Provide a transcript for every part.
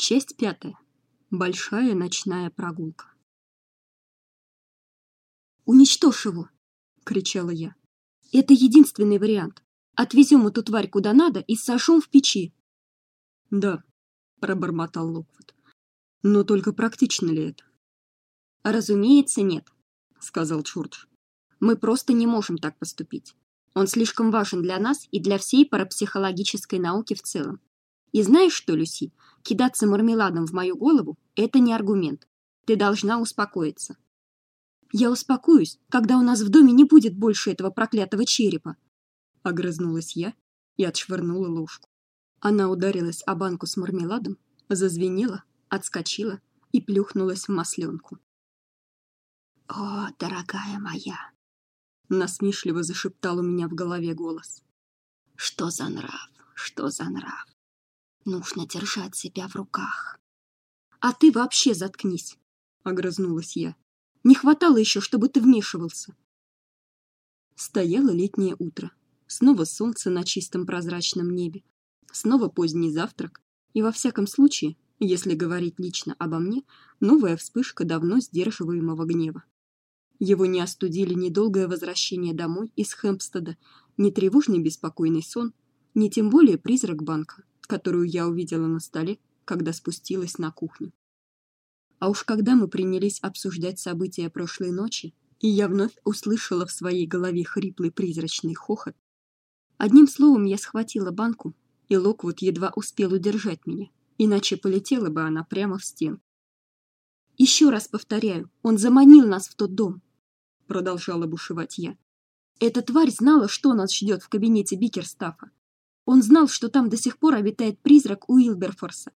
Часть пятая. Большая ночная прогулка. «Уничтожь его!» — кричала я. «Это единственный вариант. Отвезем эту тварь куда надо и сожжем в печи». «Да», — пробормотал Локвуд. «Но только практично ли это?» «Разумеется, нет», — сказал Чурдж. «Мы просто не можем так поступить. Он слишком важен для нас и для всей парапсихологической науки в целом. И знаешь что, Люси, кидаться мармеладом в мою голову — это не аргумент. Ты должна успокоиться. Я успокоюсь, когда у нас в доме не будет больше этого проклятого черепа. Огрызнулась я и отшвырнула ложку. Она ударилась о банку с мармеладом, зазвенела, отскочила и плюхнулась в масленку. «О, дорогая моя!» Насмешливо зашептал у меня в голове голос. «Что за нрав? Что за нрав? Нужно держать себя в руках. А ты вообще заткнись, огрызнулась я. Не хватало еще, чтобы ты вмешивался. Стояло летнее утро. Снова солнце на чистом прозрачном небе. Снова поздний завтрак. И во всяком случае, если говорить лично обо мне, новая вспышка давно сдерживаемого гнева. Его не остудили ни долгое возвращение домой из Хэмпстеда, ни тревожный беспокойный сон, ни тем более призрак банка, которую я увидела на столе, когда спустилась на кухню. А уж когда мы принялись обсуждать события прошлой ночи, и я вновь услышала в своей голове хриплый призрачный хохот, одним словом я схватила банку, и Локвуд едва успел удержать меня, иначе полетела бы она прямо в стену. Еще раз повторяю, он заманил нас в тот дом, продолжала бушевать я. Эта тварь знала, что нас ждет в кабинете Бикерстафа. Он знал, что там до сих пор обитает призрак Уилберфорса.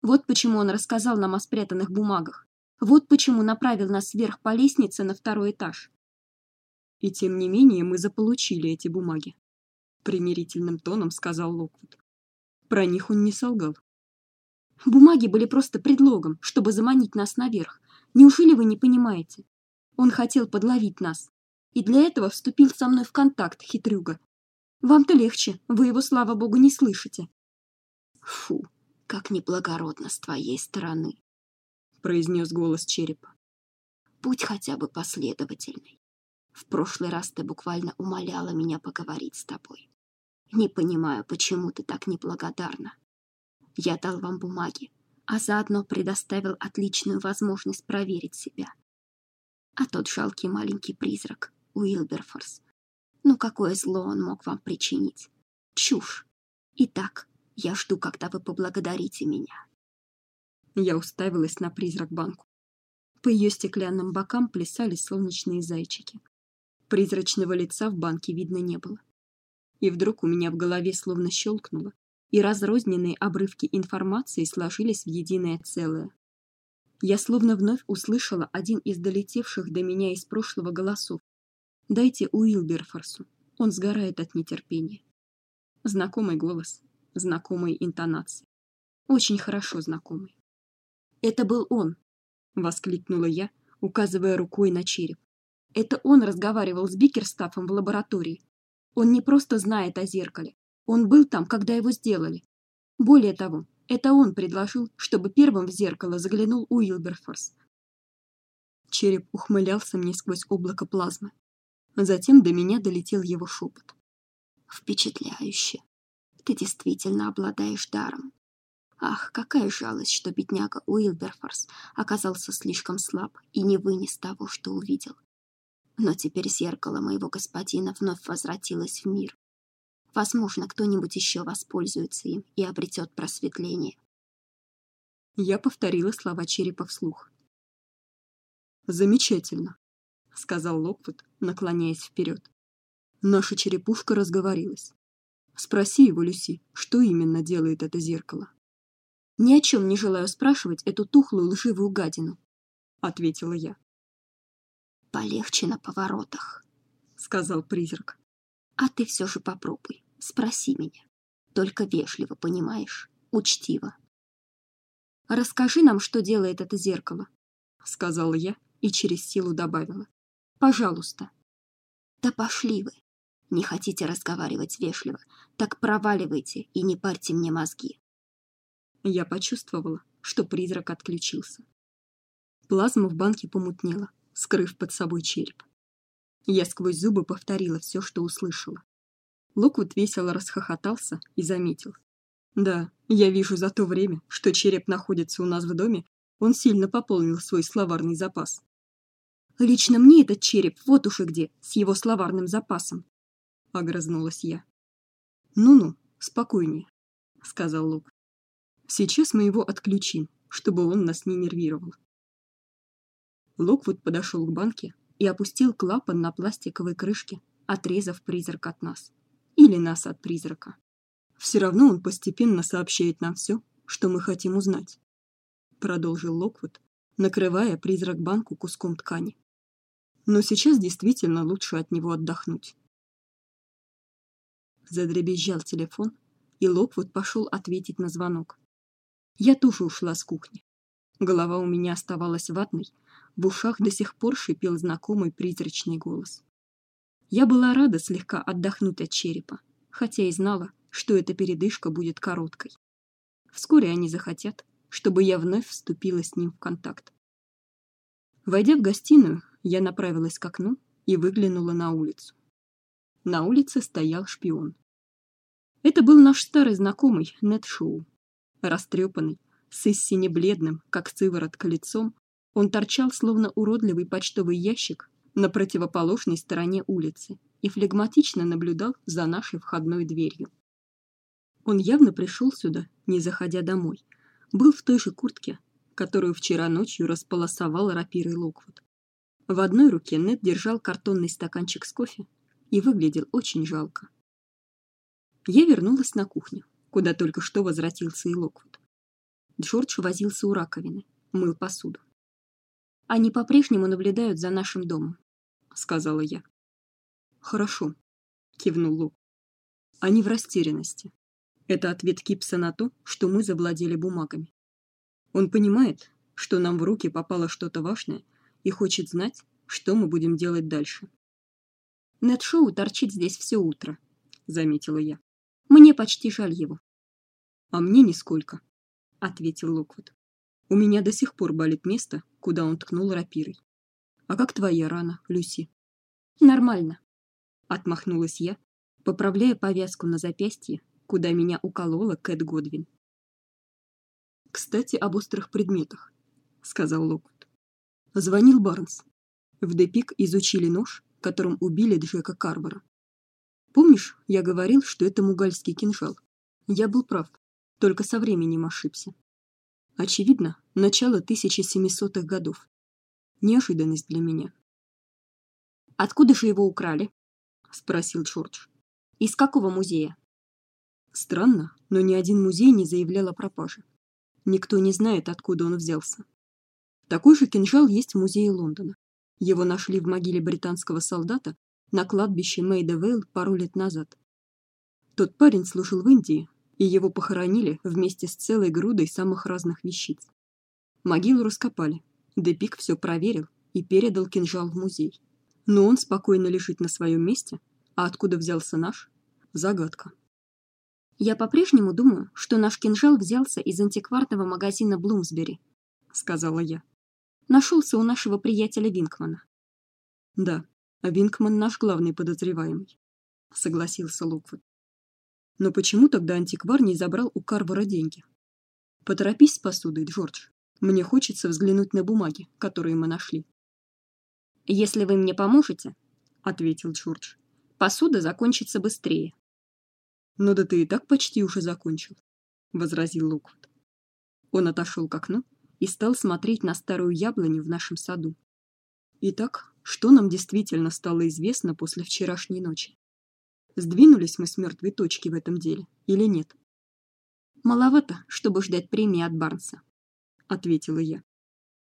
Вот почему он рассказал нам о спрятанных бумагах. Вот почему направил нас вверх по лестнице на второй этаж. И тем не менее мы заполучили эти бумаги, примирительным тоном сказал Локвуд. Про них он не солгал. Бумаги были просто предлогом, чтобы заманить нас наверх. Неужели вы не понимаете? Он хотел подловить нас. И для этого вступил со мной в контакт, хитрюга, вам-то легче, вы его, слава богу, не слышите. Фу, как неблагородно с твоей стороны, произнес голос черепа. Будь хотя бы последовательной. В прошлый раз ты буквально умоляла меня поговорить с тобой. Не понимаю, почему ты так неблагодарна. Я дал вам бумаги, а заодно предоставил отличную возможность проверить себя. А тот жалкий маленький призрак, Уилберфорс, ну какое зло он мог вам причинить? Чушь. Итак, я жду, когда вы поблагодарите меня. Я уставилась на призрак банку. По ее стеклянным бокам плясали солнечные зайчики. Призрачного лица в банке видно не было. И вдруг у меня в голове словно щелкнуло, и разрозненные обрывки информации сложились в единое целое. Я словно вновь услышала один из долетевших до меня из прошлого голосов, Дайте Уилберфорсу. Он сгорает от нетерпения. Знакомый голос, знакомые интонации. Очень хорошо знакомый. Это был он, воскликнула я, указывая рукой на череп. Это он разговаривал с Бикерстафом в лаборатории. Он не просто знает о зеркале. Он был там, когда его сделали. Более того, это он предложил, чтобы первым в зеркало заглянул Уилберфорс. Череп ухмылялся мне сквозь облако плазмы. Затем до меня долетел его шепот. Впечатляюще. Ты действительно обладаешь даром. Ах, какая жалость, что бедняга Уилберфорс оказался слишком слаб и не вынес того, что увидел. Но теперь зеркало моего господина вновь возвратилось в мир. Возможно, кто-нибудь еще воспользуется им и обретет просветление. Я повторила слова черепа вслух. Замечательно сказал Локвуд, наклоняясь вперед. Наша черепушка разговорилась. Спроси его, Люси, что именно делает это зеркало. Ни о чем не желаю спрашивать эту тухлую лживую гадину, ответила я. Полегче на поворотах, сказал призрак. А ты все же попробуй, спроси меня. Только вежливо, понимаешь, учтиво. Расскажи нам, что делает это зеркало, сказала я и через силу добавила. Пожалуйста. Да пошли вы. Не хотите разговаривать вежливо, так проваливайте и не парьте мне мозги. Я почувствовала, что призрак отключился. Плазма в банке помутнела, скрыв под собой череп. Я сквозь зубы повторила все, что услышала. Локвуд весело расхохотался и заметил: "Да, я вижу за то время, что череп находится у нас в доме, он сильно пополнил свой словарный запас. Лично мне этот череп вот уж и где, с его словарным запасом", огрызнулась я. "Ну-ну, спокойнее", сказал Лук. "Сейчас мы его отключим, чтобы он нас не нервировал". Локвуд подошел к банке и опустил клапан на пластиковой крышке, отрезав призрак от нас. Или нас от призрака. Все равно он постепенно сообщает нам все, что мы хотим узнать, продолжил Локвуд, накрывая призрак банку куском ткани. Но сейчас действительно лучше от него отдохнуть. Задребезжал телефон, и Локвуд пошел ответить на звонок. Я тоже ушла с кухни. Голова у меня оставалась ватной, в ушах до сих пор шипел знакомый призрачный голос. Я была рада слегка отдохнуть от черепа, хотя и знала, что эта передышка будет короткой. Вскоре они захотят, чтобы я вновь вступила с ним в контакт. Войдя в гостиную, я направилась к окну и выглянула на улицу. На улице стоял шпион. Это был наш старый знакомый Нед Шоу, растрепанный, с истине бледным, как сыворотка лицом он торчал словно уродливый почтовый ящик на противоположной стороне улицы и флегматично наблюдал за нашей входной дверью. Он явно пришел сюда, не заходя домой. Был в той же куртке, которую вчера ночью располосовал рапирой Локвуд. В одной руке Нед держал картонный стаканчик с кофе и выглядел очень жалко. Я вернулась на кухню, куда только что возвратился и Локвуд. Джордж возился у раковины, мыл посуду. Они по-прежнему наблюдают за нашим домом, сказала я. Хорошо, кивнул Лу. Они в растерянности. Это ответ Кипса на то, что мы завладели бумагами. Он понимает, что нам в руки попало что-то важное и хочет знать, что мы будем делать дальше. Нед Шоу торчит здесь все утро, заметила я. Мне почти жаль его. А мне нисколько, ответил Локвуд. У меня до сих пор болит место, куда он ткнул рапирой. А как твоя рана, Люси? Нормально, отмахнулась я, поправляя повязку на запястье, куда меня уколола Кэт Годвин. Кстати, об острых предметах, сказал Локвуд. Звонил Барнс. В Депик изучили нож, которым убили Джека Карвера. Помнишь, я говорил, что это мугальский кинжал? Я был прав, только со временем ошибся. Очевидно, начало 1700-х годов. Неожиданность для меня. Откуда же его украли? спросил Джордж. Из какого музея? Странно, но ни один музей не заявлял о пропаже. Никто не знает, откуда он взялся. Такой же кинжал есть в музее Лондона. Его нашли в могиле британского солдата на кладбище Мейдавейл пару лет назад. Тот парень служил в Индии, и его похоронили вместе с целой грудой самых разных вещиц. Могилу раскопали. Депик все проверил и передал кинжал в музей. Но он спокойно лежит на своем месте, а откуда взялся наш загадка. Я по-прежнему думаю, что наш кинжал взялся из антикварного магазина Блумсбери, сказала я. Нашелся у нашего приятеля Винкмана. Да, а Винкман наш главный подозреваемый, согласился Луквуд. Но почему тогда антиквар не забрал у Карвара деньги? Поторопись с посудой, Джордж. Мне хочется взглянуть на бумаги, которые мы нашли. Если вы мне поможете, ответил Джордж. Посуда закончится быстрее. Ну да ты и так почти уже закончил, возразил Луквуд. Он отошел к окну и стал смотреть на старую яблоню в нашем саду. Итак, что нам действительно стало известно после вчерашней ночи? Сдвинулись мы с мертвой точки в этом деле или нет? Маловато, чтобы ждать премии от Барнса, ответила я.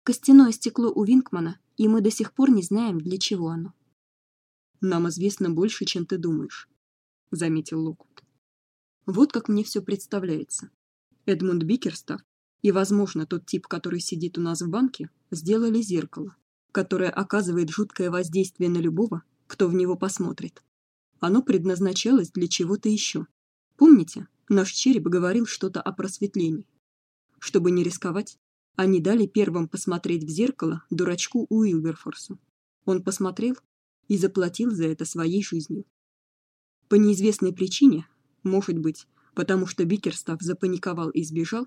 Костяное стекло у Винкмана, и мы до сих пор не знаем, для чего оно. Нам известно больше, чем ты думаешь, заметил Локвуд. Вот как мне все представляется. Эдмунд Бикерстав и, возможно, тот тип, который сидит у нас в банке, сделали зеркало, которое оказывает жуткое воздействие на любого, кто в него посмотрит. Оно предназначалось для чего-то еще. Помните, наш череп говорил что-то о просветлении. чтобы не рисковать, они дали первым посмотреть в зеркало дурачку Уилберфорсу. Он посмотрел и заплатил за это своей жизнью. По неизвестной причине, может быть, потому что Бикерстав запаниковал и сбежал,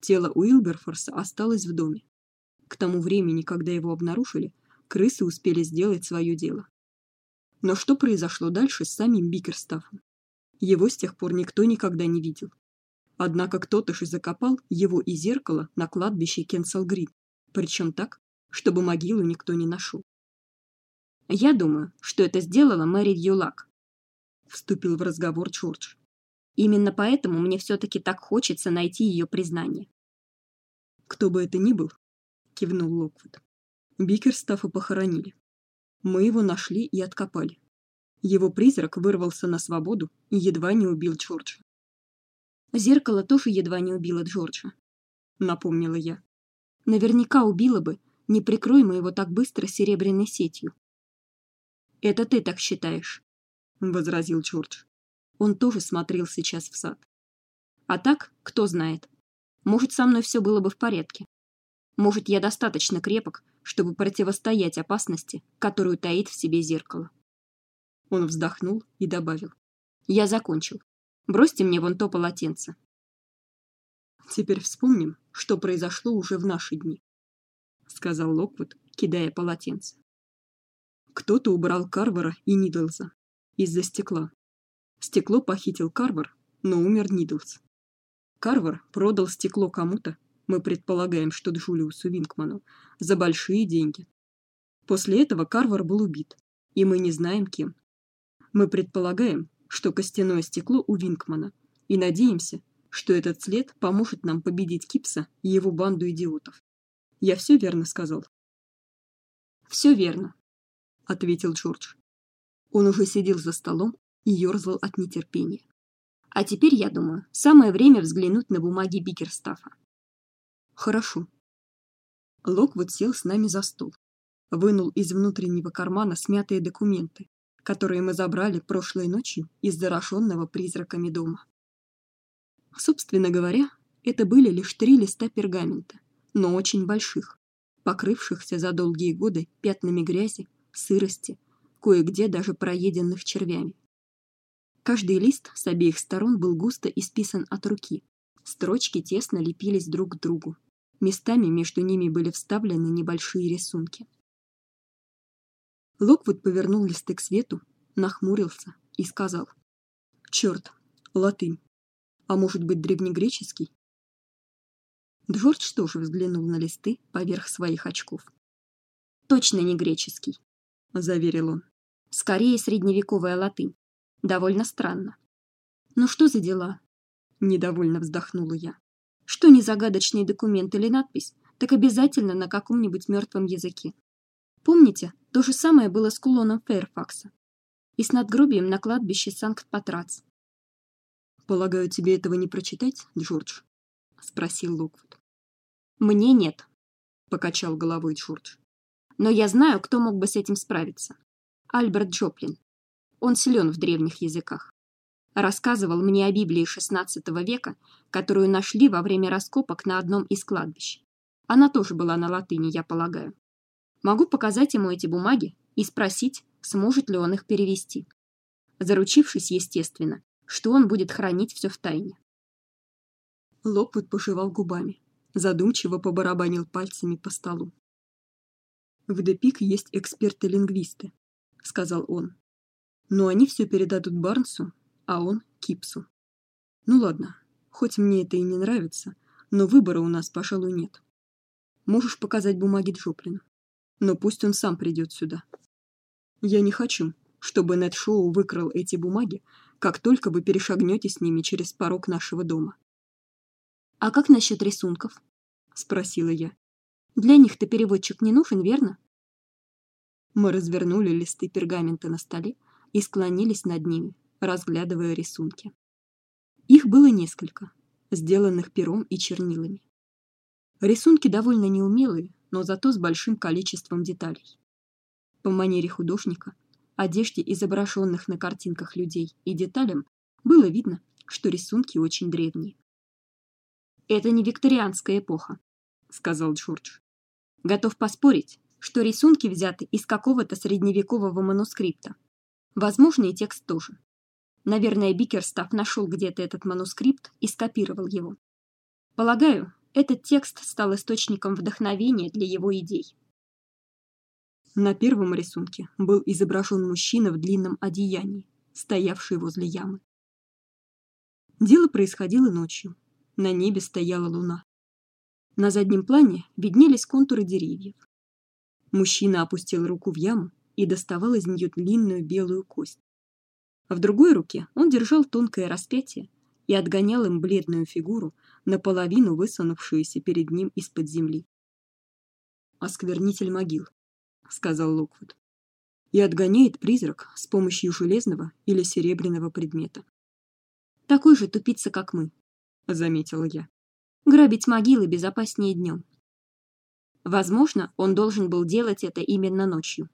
тело Уилберфорса осталось в доме. К тому времени, когда его обнаружили, крысы успели сделать свое дело. Но что произошло дальше с самим Бикерстафом? Его с тех пор никто никогда не видел. Однако кто-то же закопал его и зеркало на кладбище Кенселгрид, причем так, чтобы могилу никто не нашел. Я думаю, что это сделала Мэри Юлак. Вступил в разговор Джордж. Именно поэтому мне все таки так хочется найти ее признание. Кто бы это ни был, кивнул Локвуд. Бикерстафа похоронили. Мы его нашли и откопали. Его призрак вырвался на свободу и едва не убил Джорджа. Зеркало тоже едва не убило Джорджа, напомнила я. Наверняка убило бы, не прикрой мы его так быстро серебряной сетью. Это ты так считаешь, возразил Джордж. Он тоже смотрел сейчас в сад. А так, кто знает. Может, со мной все было бы в порядке. Может, я достаточно крепок, чтобы противостоять опасности, которую таит в себе зеркало. Он вздохнул и добавил: "Я закончил. Бросьте мне вон то полотенце". Теперь вспомним, что произошло уже в наши дни, сказал Локвуд, кидая полотенце. Кто-то убрал Карвера и Нидлза из-за стекла. Стекло похитил Карвер, но умер Нидлс. Карвер продал стекло кому-то, мы предполагаем, что Джулиусу Винкману, за большие деньги. После этого Карвер был убит, и мы не знаем кем. Мы предполагаем, что костяное стекло у Винкмана, и надеемся, что этот след поможет нам победить Кипса и его банду идиотов. Я все верно сказал. Все верно, ответил Джордж. Он уже сидел за столом и ерзал от нетерпения. А теперь, я думаю, самое время взглянуть на бумаги Бикерстафа. Хорошо. Локвуд сел с нами за стол, вынул из внутреннего кармана смятые документы, которые мы забрали прошлой ночью из зараженного призраками дома. Собственно говоря, это были лишь три листа пергамента, но очень больших, покрывшихся за долгие годы пятнами грязи, сырости, кое-где даже проеденных червями. Каждый лист с обеих сторон был густо исписан от руки. Строчки тесно лепились друг к другу. Местами между ними были вставлены небольшие рисунки. Локвуд повернул листы к свету, нахмурился и сказал: "Черт, латынь. А может быть, древнегреческий?" Джордж тоже взглянул на листы поверх своих очков. Точно не греческий, заверил он. Скорее средневековая латынь. Довольно странно. Ну что за дела? недовольно вздохнула я. Что не загадочный документ или надпись, так обязательно на каком-нибудь мертвом языке. Помните, то же самое было с кулоном Фэрфакса и с надгробием на кладбище Санкт-Патрац. Полагаю, тебе этого не прочитать, Джордж, спросил Локвуд. Мне нет, покачал головой Джордж. Но я знаю, кто мог бы с этим справиться. Альберт Джоплин. Он силен в древних языках. Рассказывал мне о Библии XVI века, которую нашли во время раскопок на одном из кладбищ. Она тоже была на латыни, я полагаю. Могу показать ему эти бумаги и спросить, сможет ли он их перевести. Заручившись, естественно, что он будет хранить все в тайне. Локвуд пожевал губами, задумчиво побарабанил пальцами по столу. В Депик есть эксперты-лингвисты, сказал он. Но они все передадут Барнсу, а он Кипсу. Ну ладно, хоть мне это и не нравится, но выбора у нас, пожалуй, нет. Можешь показать бумаги Джоплину, но пусть он сам придет сюда. Я не хочу, чтобы Нед Шоу выкрал эти бумаги, как только вы перешагнете с ними через порог нашего дома. А как насчет рисунков? спросила я. Для них-то переводчик не нужен, верно? Мы развернули листы пергамента на столе и склонились над ними, разглядывая рисунки. Их было несколько, сделанных пером и чернилами. Рисунки довольно неумелые, но зато с большим количеством деталей. По манере художника, одежде изображенных на картинках людей и деталям было видно, что рисунки очень древние. Это не викторианская эпоха, сказал Джордж. Готов поспорить, что рисунки взяты из какого-то средневекового манускрипта. Возможно, и текст тоже. Наверное, Бикерстав нашел где-то этот манускрипт и скопировал его. Полагаю, этот текст стал источником вдохновения для его идей. На первом рисунке был изображен мужчина в длинном одеянии, стоявший возле ямы. Дело происходило ночью. На небе стояла луна. На заднем плане виднелись контуры деревьев. Мужчина опустил руку в яму и доставал из нее длинную белую кость. В другой руке он держал тонкое распятие и отгонял им бледную фигуру, наполовину высунувшуюся перед ним из-под земли. Осквернитель могил, сказал Локвуд. И отгоняет призрак с помощью железного или серебряного предмета. Такой же тупица, как мы, заметила я. Грабить могилы безопаснее днем. Возможно, он должен был делать это именно ночью,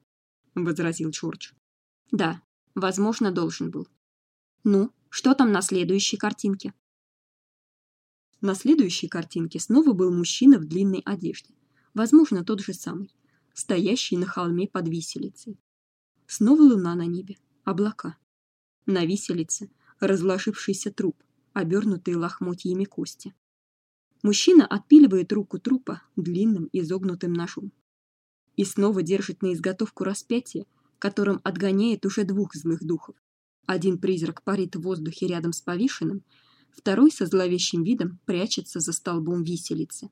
возразил Джордж. Да, возможно, должен был. Ну, что там на следующей картинке? На следующей картинке снова был мужчина в длинной одежде, возможно, тот же самый, стоящий на холме под виселицей. Снова луна на небе, облака. На виселице разложившийся труп, обернутый лохмотьями кости. Мужчина отпиливает руку трупа длинным изогнутым ножом. И снова держит на изготовку распятие, которым отгоняет уже двух злых духов. Один призрак парит в воздухе рядом с повешенным, второй со зловещим видом прячется за столбом виселицы.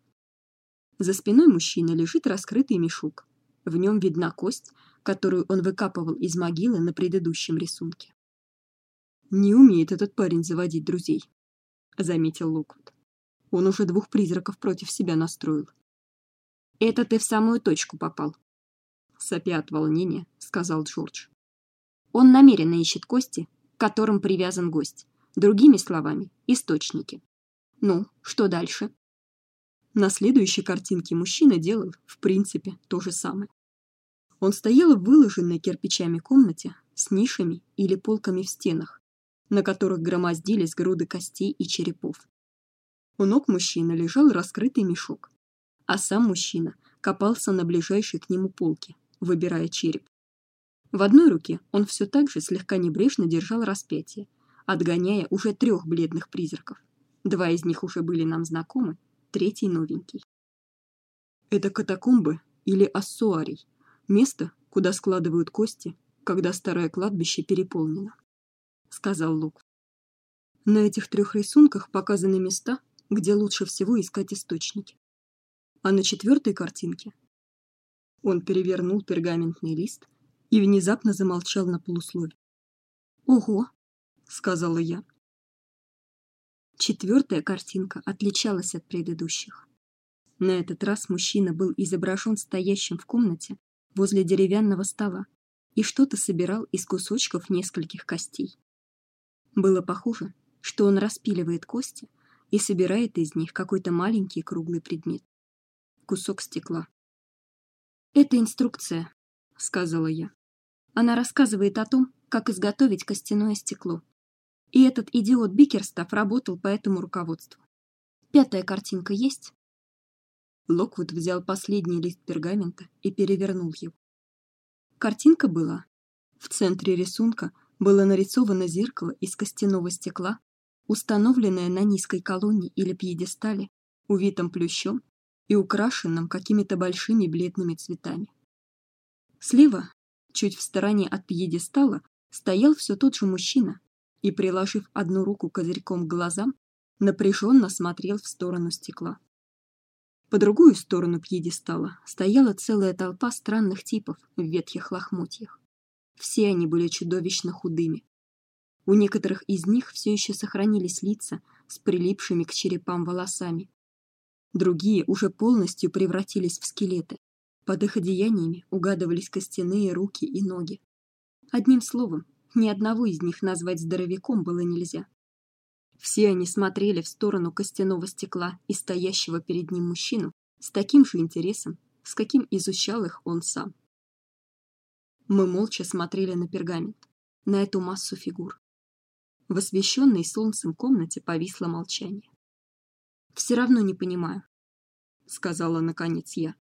За спиной мужчины лежит раскрытый мешок. В нем видна кость, которую он выкапывал из могилы на предыдущем рисунке. Не умеет этот парень заводить друзей, заметил Локвуд. Он уже двух призраков против себя настроил. Это ты в самую точку попал, сопя от волнения, сказал Джордж. Он намеренно ищет кости, к которым привязан гость. Другими словами, источники. Ну, что дальше? На следующей картинке мужчина делал, в принципе, то же самое. Он стоял в выложенной кирпичами комнате с нишами или полками в стенах, на которых громоздились груды костей и черепов. У ног мужчины лежал раскрытый мешок, а сам мужчина копался на ближайшей к нему полке, выбирая череп. В одной руке он все так же слегка небрежно держал распятие, отгоняя уже трех бледных призраков. Два из них уже были нам знакомы, третий новенький. Это катакомбы или ассуарий, место, куда складывают кости, когда старое кладбище переполнено сказал Лук. На этих трех рисунках показаны места, где лучше всего искать источники. А на четвертой картинке он перевернул пергаментный лист и внезапно замолчал на полуслове. Ого, сказала я. Четвертая картинка отличалась от предыдущих. На этот раз мужчина был изображен стоящим в комнате возле деревянного стола и что-то собирал из кусочков нескольких костей. Было похоже, что он распиливает кости и собирает из них какой-то маленький круглый предмет. Кусок стекла. Это инструкция, сказала я. Она рассказывает о том, как изготовить костяное стекло. И этот идиот Бикерстав работал по этому руководству. Пятая картинка есть? Локвуд взял последний лист пергамента и перевернул его. Картинка была в центре рисунка было нарисовано зеркало из костяного стекла, установленное на низкой колонне или пьедестале, увитом плющом и украшенном какими-то большими бледными цветами. Слева, чуть в стороне от пьедестала, стоял все тот же мужчина и, приложив одну руку козырьком к глазам, напряженно смотрел в сторону стекла. По другую сторону пьедестала стояла целая толпа странных типов в ветхих лохмотьях. Все они были чудовищно худыми. У некоторых из них все еще сохранились лица с прилипшими к черепам волосами. Другие уже полностью превратились в скелеты. Под их одеяниями угадывались костяные руки и ноги. Одним словом, ни одного из них назвать здоровяком было нельзя. Все они смотрели в сторону костяного стекла и стоящего перед ним мужчину с таким же интересом, с каким изучал их он сам. Мы молча смотрели на пергамент, на эту массу фигур. В освещенной солнцем комнате повисло молчание. Все равно не понимаю, сказала наконец я.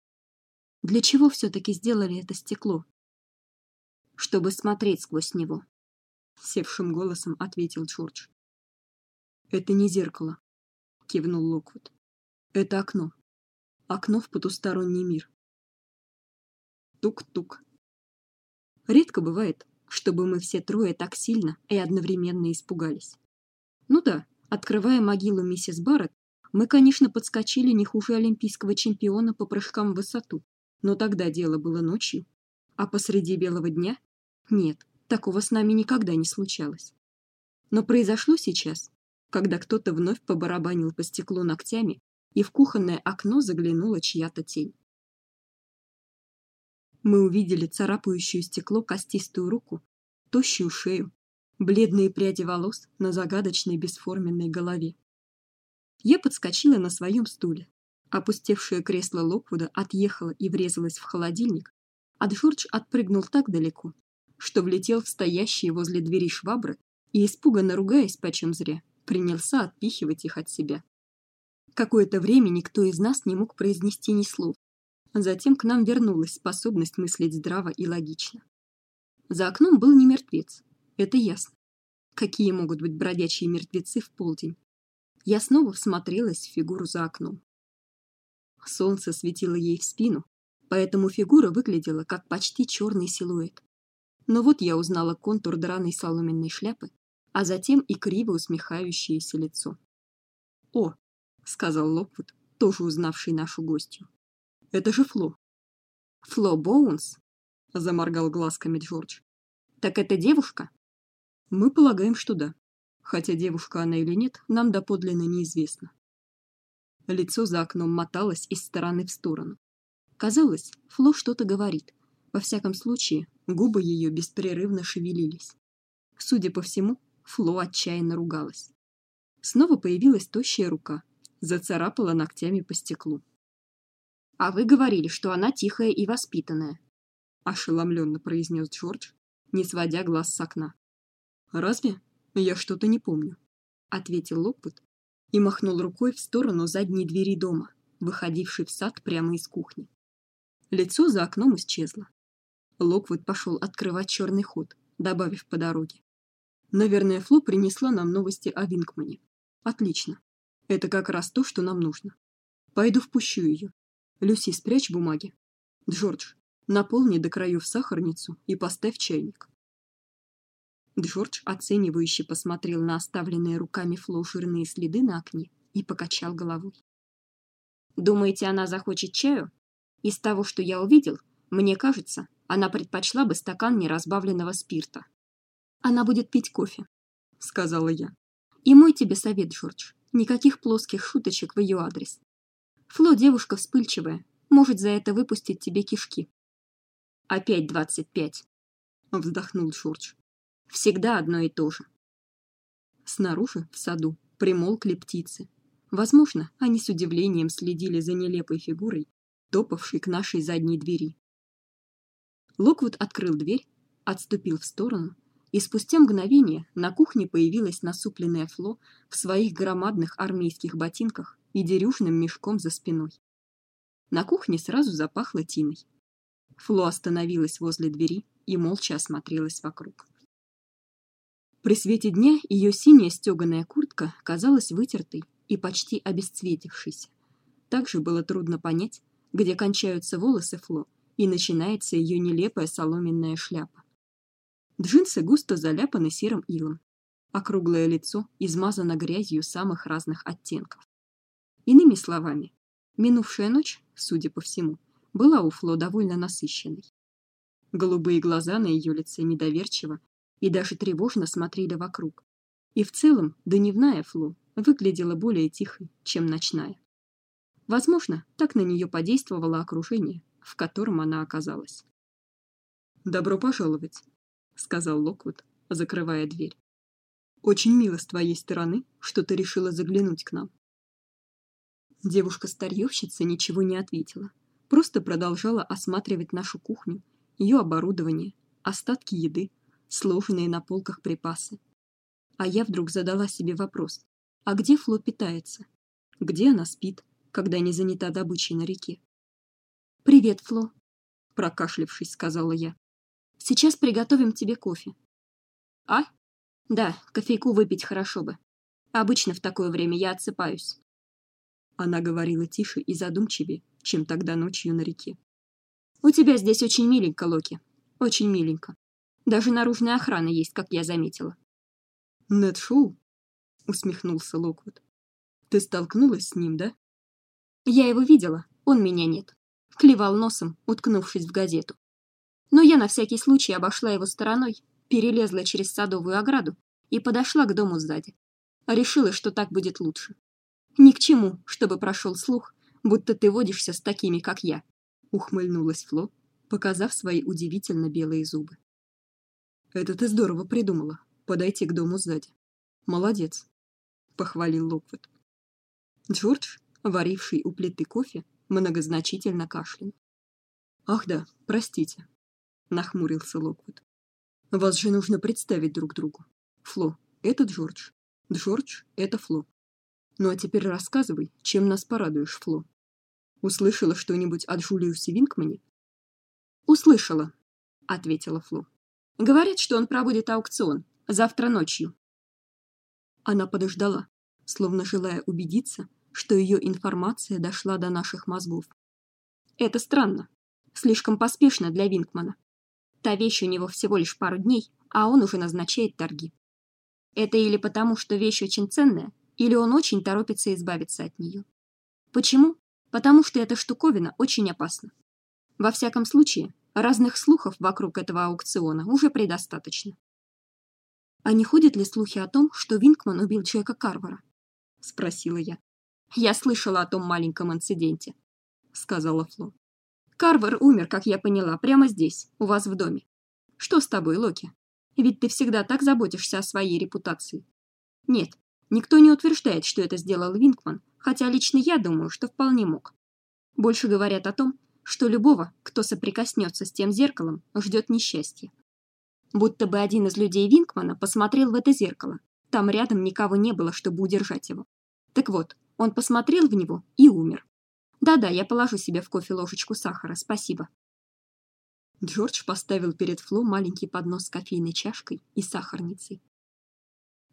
Для чего все таки сделали это стекло? Чтобы смотреть сквозь него, севшим голосом ответил Джордж. Это не зеркало, кивнул Локвуд. Это окно. Окно в потусторонний мир. Тук-тук. Редко бывает, чтобы мы все трое так сильно и одновременно испугались. Ну да, открывая могилу миссис Барретт, мы, конечно, подскочили не хуже олимпийского чемпиона по прыжкам в высоту, но тогда дело было ночью, а посреди белого дня нет, такого с нами никогда не случалось. Но произошло сейчас, когда кто-то вновь побарабанил по стеклу ногтями, и в кухонное окно заглянула чья-то тень. Мы увидели царапающую стекло костистую руку, тощую шею, бледные пряди волос на загадочной бесформенной голове. Я подскочила на своем стуле. Опустевшее кресло Локвуда отъехало и врезалось в холодильник, а Джордж отпрыгнул так далеко, что влетел в стоящие возле двери швабры и испуганно ругаясь почем зря, принялся отпихивать их от себя. Какое-то время никто из нас не мог произнести ни слова. Затем к нам вернулась способность мыслить здраво и логично. За окном был не мертвец, это ясно. Какие могут быть бродячие мертвецы в полдень? Я снова всмотрелась в фигуру за окном. Солнце светило ей в спину, поэтому фигура выглядела как почти черный силуэт. Но вот я узнала контур драной соломенной шляпы, а затем и криво усмехающееся лицо. "О", сказал Локвуд, тоже узнавший нашу гостью. "Это же Фло". "Фло Боунс?" заморгал глазками Джордж. "Так это девушка?" "Мы полагаем, что да. Хотя девушка она или нет, нам доподлинно неизвестно". Лицо за окном моталось из стороны в сторону. Казалось, Фло что-то говорит. Во всяком случае, губы ее беспрерывно шевелились. Судя по всему, Фло отчаянно ругалась. Снова появилась тощая рука, зацарапала ногтями по стеклу. А вы говорили, что она тихая и воспитанная, ошеломленно произнес Джордж, не сводя глаз с окна. Разве? Я что-то не помню, ответил Локвуд и махнул рукой в сторону задней двери дома, выходившей в сад прямо из кухни. Лицо за окном исчезло. Локвуд пошел открывать черный ход, добавив по дороге: "Наверное, Фло принесла нам новости о Винкмане. Отлично. Это как раз то, что нам нужно. Пойду впущу ее. Люси, спрячь бумаги. Джордж, наполни до краев сахарницу и поставь чайник". Джордж оценивающе посмотрел на оставленные руками Фло следы на окне и покачал головой. Думаете, она захочет чаю? Из того, что я увидел, мне кажется, она предпочла бы стакан неразбавленного спирта. Она будет пить кофе, сказала я. И мой тебе совет, Джордж, никаких плоских шуточек в ее адрес. Фло девушка вспыльчивая, может за это выпустить тебе кишки. Опять двадцать пять. вздохнул Джордж. Всегда одно и то же. Снаружи, в саду, примолкли птицы. Возможно, они с удивлением следили за нелепой фигурой, топавшей к нашей задней двери. Локвуд открыл дверь, отступил в сторону, и спустя мгновение на кухне появилась насупленная Фло в своих громадных армейских ботинках и дерюжным мешком за спиной. На кухне сразу запахло тиной. Фло остановилась возле двери и молча осмотрелась вокруг. При свете дня ее синяя стеганая куртка казалась вытертой и почти обесцветившейся. Также было трудно понять, где кончаются волосы Фло и начинается ее нелепая соломенная шляпа. Джинсы густо заляпаны серым илом, а круглое лицо измазано грязью самых разных оттенков. Иными словами, минувшая ночь, судя по всему, была у Фло довольно насыщенной. Голубые глаза на ее лице недоверчиво и даже тревожно смотрели вокруг. И в целом дневная Фло выглядела более тихой, чем ночная. Возможно, так на нее подействовало окружение, в котором она оказалась. Добро пожаловать, сказал Локвуд, закрывая дверь. Очень мило с твоей стороны, что ты решила заглянуть к нам. Девушка-старьёвщица ничего не ответила, просто продолжала осматривать нашу кухню, ее оборудование, остатки еды, сложенные на полках припасы. А я вдруг задала себе вопрос: а где Фло питается? Где она спит, когда не занята добычей на реке? Привет, Фло, прокашлявшись, сказала я. Сейчас приготовим тебе кофе. А? Да, кофейку выпить хорошо бы. Обычно в такое время я отсыпаюсь. Она говорила тише и задумчивее, чем тогда ночью на реке. У тебя здесь очень миленько, Локи. Очень миленько. Даже наружная охрана есть, как я заметила. Нед Шоу? усмехнулся Локвуд. Ты столкнулась с ним, да? Я его видела, он меня нет. Клевал носом, уткнувшись в газету. Но я на всякий случай обошла его стороной, перелезла через садовую ограду и подошла к дому сзади. Решила, что так будет лучше. Ни к чему, чтобы прошел слух, будто ты водишься с такими, как я, ухмыльнулась Фло, показав свои удивительно белые зубы. Это ты здорово придумала, подойти к дому сзади. Молодец, похвалил Локвуд. Джордж, варивший у плиты кофе, многозначительно кашлянул. Ах да, простите, нахмурился Локвуд. Вас же нужно представить друг другу. Фло, это Джордж. Джордж это Фло. Ну а теперь рассказывай, чем нас порадуешь, Фло. Услышала что-нибудь от Джулиуса Винкмане? Услышала, ответила Фло. Говорят, что он проводит аукцион завтра ночью. Она подождала, словно желая убедиться, что ее информация дошла до наших мозгов. Это странно. Слишком поспешно для Винкмана. Та вещь у него всего лишь пару дней, а он уже назначает торги. Это или потому, что вещь очень ценная, или он очень торопится избавиться от нее. Почему? Потому что эта штуковина очень опасна. Во всяком случае, разных слухов вокруг этого аукциона уже предостаточно. А не ходят ли слухи о том, что Винкман убил Джека Карвера? спросила я. Я слышала о том маленьком инциденте, сказала Фло. Карвер умер, как я поняла, прямо здесь, у вас в доме. Что с тобой, Локи? Ведь ты всегда так заботишься о своей репутации. Нет, никто не утверждает, что это сделал Винкман, хотя лично я думаю, что вполне мог. Больше говорят о том, что любого, кто соприкоснется с тем зеркалом, ждет несчастье. Будто бы один из людей Винкмана посмотрел в это зеркало. Там рядом никого не было, чтобы удержать его. Так вот, он посмотрел в него и умер. Да-да, я положу себе в кофе ложечку сахара, спасибо. Джордж поставил перед Фло маленький поднос с кофейной чашкой и сахарницей.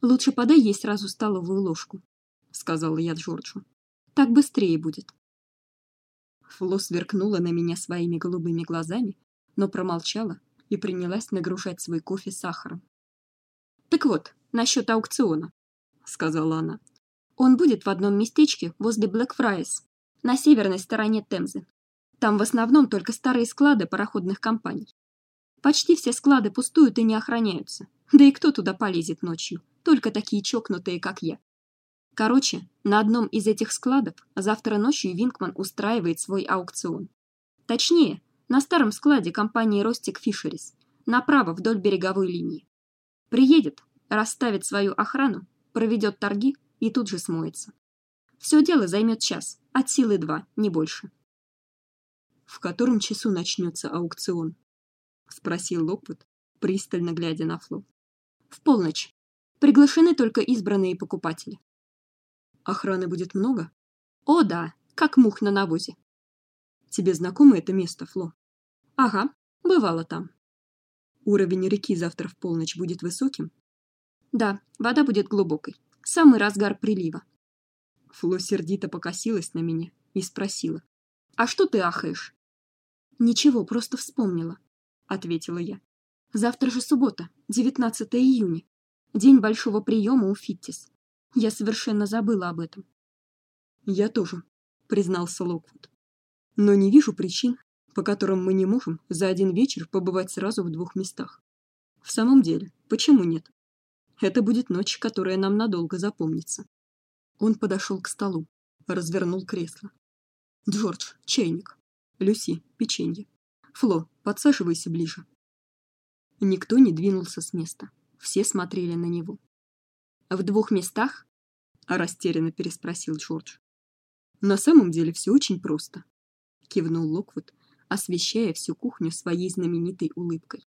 Лучше подай ей сразу столовую ложку, сказала я Джорджу. Так быстрее будет. Фло сверкнула на меня своими голубыми глазами, но промолчала и принялась нагружать свой кофе сахаром. Так вот, насчет аукциона, сказала она. Он будет в одном местечке возле Блэкфрайерс, на северной стороне Темзы. Там в основном только старые склады пароходных компаний. Почти все склады пустуют и не охраняются. Да и кто туда полезет ночью? Только такие чокнутые, как я. Короче, на одном из этих складов завтра ночью Винкман устраивает свой аукцион. Точнее, на старом складе компании Ростик Фишерис, направо вдоль береговой линии. Приедет, расставит свою охрану, проведет торги и тут же смоется. Все дело займет час, от силы два, не больше. В котором часу начнется аукцион? спросил Локвуд, пристально глядя на Фло. В полночь. Приглашены только избранные покупатели. Охраны будет много? О, да, как мух на навозе. Тебе знакомо это место, Фло? Ага, бывало там. Уровень реки завтра в полночь будет высоким? Да, вода будет глубокой. Самый разгар прилива. Фло сердито покосилась на меня и спросила: "А что ты ахаешь?" "Ничего, просто вспомнила", ответила я. "Завтра же суббота, 19 июня, день большого приема у Фиттис. Я совершенно забыла об этом". "Я тоже", признался Локвуд. "Но не вижу причин, по которым мы не можем за один вечер побывать сразу в двух местах. В самом деле, почему нет? Это будет ночь, которая нам надолго запомнится. Он подошел к столу, развернул кресло. Джордж, чайник. Люси, печенье. Фло, подсаживайся ближе. Никто не двинулся с места. Все смотрели на него. В двух местах? Растерянно переспросил Джордж. На самом деле все очень просто, кивнул Локвуд, освещая всю кухню своей знаменитой улыбкой.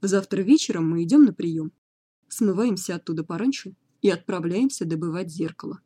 Завтра вечером мы идем на прием. Смываемся оттуда пораньше и отправляемся добывать зеркало.